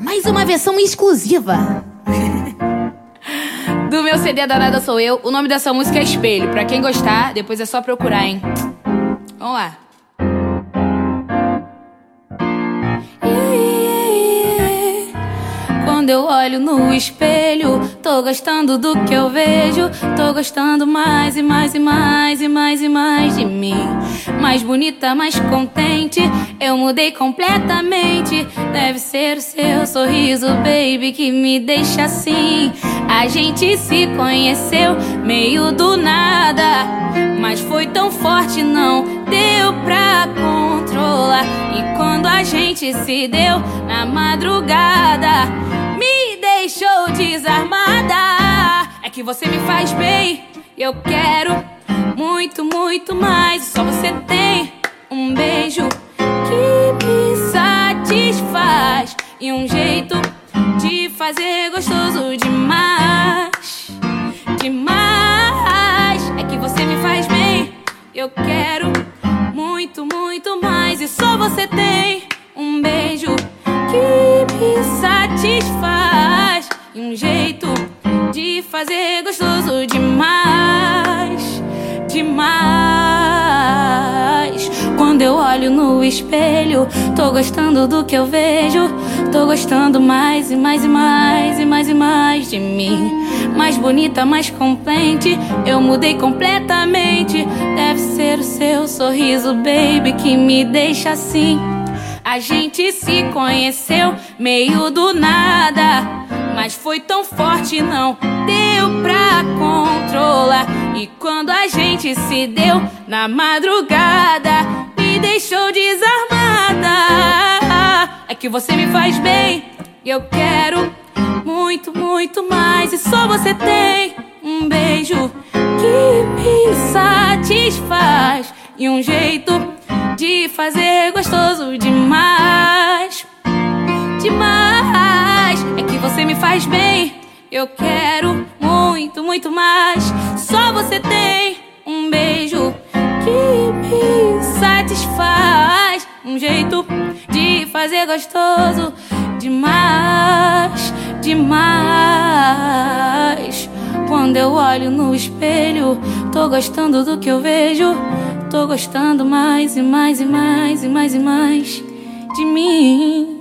Mais uma versão exclusiva. Do meu CD Danada Sou Eu, o nome dessa música é Espelho. Pra quem gostar, depois é só procurar, hein? Vamos lá. Quando eu olho no espelho, tô gostando do que eu vejo. Tô gostando mais e mais e mais e mais e mais de mim. Mais bonita, mais contente. Eu mudei completamente. Deve ser o seu sorriso, baby, que me deixa assim. A gente se conheceu meio do nada. Mas foi tão forte, não deu pra controlar. E quando a gente se deu na madrugada desarmada. É que você me faz bem. Eu quero muito, muito mais. Só você tem um beijo que me satisfaz. E um jeito de fazer gostoso demais. Demais. É que você me faz bem. Eu quero muito, muito mais. E só você tem jeito de fazer gostoso demais, demais. Quando eu olho no espelho, tô gostando do que eu vejo. Tô gostando mais e mais e mais e mais e mais de mim. Mais bonita, mais complente. Eu mudei completamente. Deve ser o seu sorriso, baby, que me deixa assim. A gente se conheceu meio do nada. Mas foi tão forte, não deu pra controlar. E quando a gente se deu na madrugada, me deixou desarmada. É que você me faz bem, eu quero muito, muito mais. E só você tem um beijo que me satisfaz. E um jeito de fazer gostoso demais. Demais me faz bem. Eu quero muito, muito mais. Só você tem um beijo que me satisfaz. Um jeito de fazer gostoso demais, demais. Quando eu olho no espelho, tô gostando do que eu vejo. Tô gostando mais e mais e mais e mais e mais de mim.